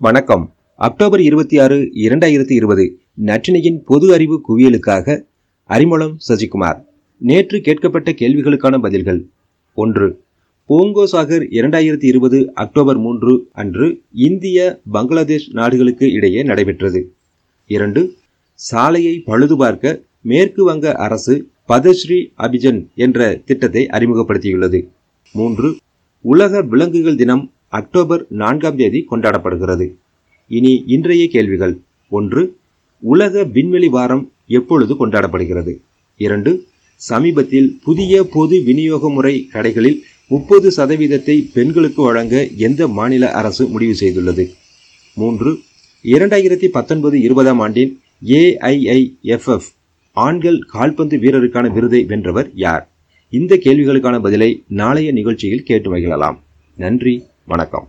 வணக்கம். அக்டோபர் இருபத்தி ஆறு இரண்டாயிரத்தி இருபது நற்றினையின் பொது அறிவு குவியலுக்காக அறிமுகம் சசிகுமார். நேற்று கேட்கப்பட்ட கேள்விகளுக்கான பதில்கள். ஒன்று போங்கோ சாகர் இரண்டாயிரத்தி இருபது அக்டோபர் மூன்று அன்று இந்திய பங்களாதேஷ் நாடுகளுக்கு இடையே நடைபெற்றது. இரண்டு சாலையை பழுதுபார்க்க மேற்கு வங்க அரசு பதஸ்ரீ அபிஜன் என்ற திட்டத்தை அறிமுகப்படுத்தியுள்ளது. மூன்று உலக விலங்குகள் தினம் அக்டோபர் நான்காம் தேதி கொண்டாடப்படுகிறது. இனி இன்றைய கேள்விகள். ஒன்று உலக விண்வெளி வாரம் எப்பொழுது கொண்டாடப்படுகிறது? இரண்டு சமீபத்தில் புதிய பொது விநியோக முறை கடைகளில் முப்பது சதவீதத்தை பெண்களுக்கு வழங்க எந்த மாநில அரசு முடிவு செய்துள்ளது? மூன்று இரண்டாயிரத்தி பத்தொன்பது இருபதாம் ஆண்டின் ஏஐஐஎஃப்எஃப் ஆண்கள் கால்பந்து வீரருக்கான விருதை வென்றவர் யார்? இந்த கேள்விகளுக்கான பதிலை நாளைய நிகழ்ச்சியில் கேட்டு மகிழலாம். நன்றி. வணக்கம்.